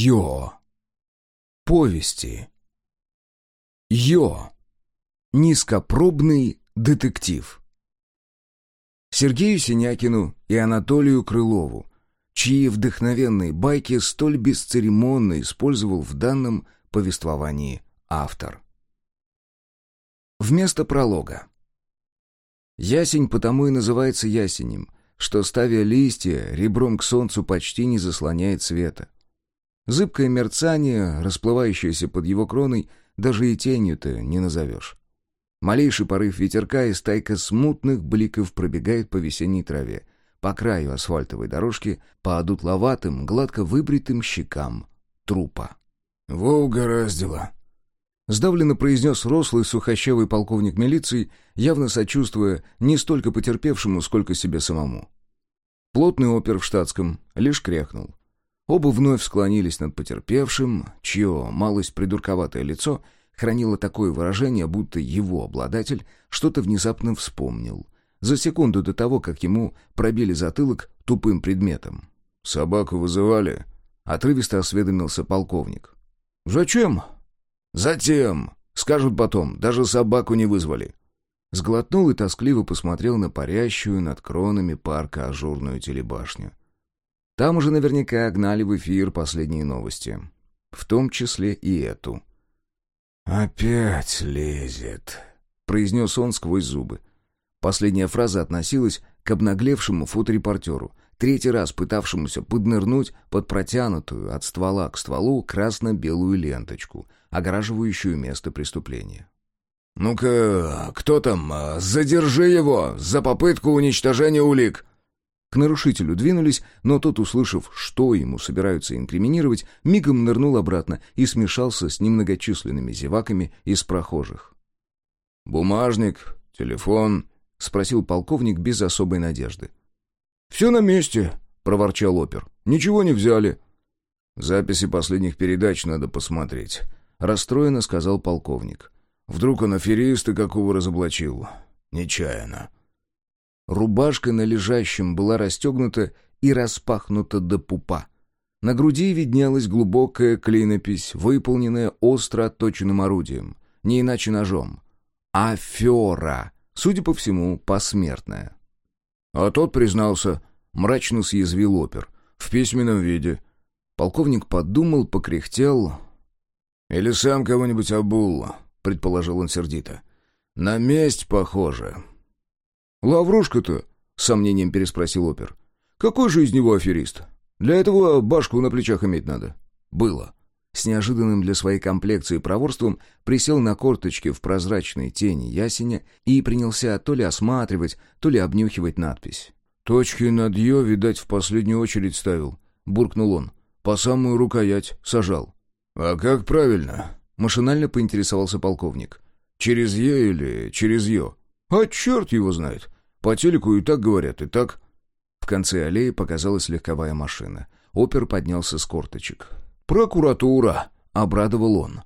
Йо. Повести. Йо. Низкопробный детектив. Сергею Синякину и Анатолию Крылову, чьи вдохновенные байки столь бесцеремонно использовал в данном повествовании автор. Вместо пролога. Ясень потому и называется ясенем, что, ставя листья, ребром к солнцу почти не заслоняет света. Зыбкое мерцание, расплывающееся под его кроной, даже и тенью-то не назовешь. Малейший порыв ветерка и стайка смутных бликов пробегает по весенней траве, по краю асфальтовой дорожки, по одутловатым, гладко выбритым щекам трупа. «Во угораздило!» Сдавленно произнес рослый сухощавый полковник милиции, явно сочувствуя не столько потерпевшему, сколько себе самому. Плотный опер в штатском лишь крякнул. Оба вновь склонились над потерпевшим, чье малость придурковатое лицо хранило такое выражение, будто его обладатель что-то внезапно вспомнил. За секунду до того, как ему пробили затылок тупым предметом. «Собаку вызывали?» — отрывисто осведомился полковник. «Зачем?» «Затем. Скажут потом, даже собаку не вызвали». Сглотнул и тоскливо посмотрел на парящую над кронами парка ажурную телебашню. Там уже наверняка гнали в эфир последние новости. В том числе и эту. «Опять лезет», — произнес он сквозь зубы. Последняя фраза относилась к обнаглевшему фоторепортеру, третий раз пытавшемуся поднырнуть под протянутую от ствола к стволу красно-белую ленточку, огораживающую место преступления. «Ну-ка, кто там? Задержи его за попытку уничтожения улик!» К нарушителю двинулись, но тот, услышав, что ему собираются инкриминировать, мигом нырнул обратно и смешался с немногочисленными зеваками из прохожих. «Бумажник, телефон?» — спросил полковник без особой надежды. «Все на месте», — проворчал опер. «Ничего не взяли». «Записи последних передач надо посмотреть», — расстроенно сказал полковник. «Вдруг он афериста какого разоблачил? Нечаянно». Рубашка на лежащем была расстегнута и распахнута до пупа. На груди виднелась глубокая клинопись, выполненная остро отточенным орудием, не иначе ножом. Афера, судя по всему, посмертная. А тот признался, мрачно съязвил опер, в письменном виде. Полковник подумал, покряхтел. «Или сам кого-нибудь обул», — предположил он сердито. «На месть похоже». «Лаврушка-то?» — с сомнением переспросил опер. «Какой же из него аферист? Для этого башку на плечах иметь надо». «Было». С неожиданным для своей комплекции проворством присел на корточки в прозрачной тени ясеня и принялся то ли осматривать, то ли обнюхивать надпись. «Точки над «ё», видать, в последнюю очередь ставил», — буркнул он. «По самую рукоять сажал». «А как правильно?» — машинально поинтересовался полковник. «Через «е» или через «ё»?» «А черт его знает. По телеку и так говорят, и так...» В конце аллеи показалась легковая машина. Опер поднялся с корточек. «Прокуратура!» — обрадовал он.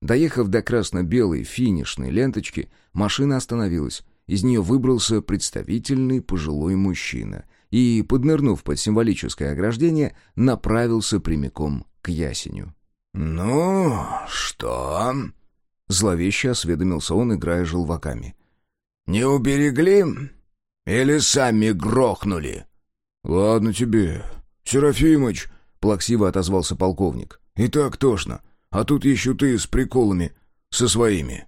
Доехав до красно-белой финишной ленточки, машина остановилась. Из нее выбрался представительный пожилой мужчина и, поднырнув под символическое ограждение, направился прямиком к ясеню. «Ну, что?» — зловеще осведомился он, играя желваками. «Не уберегли? Или сами грохнули?» «Ладно тебе, Серафимыч», — плаксиво отозвался полковник. «И так тошно. А тут еще ты с приколами со своими».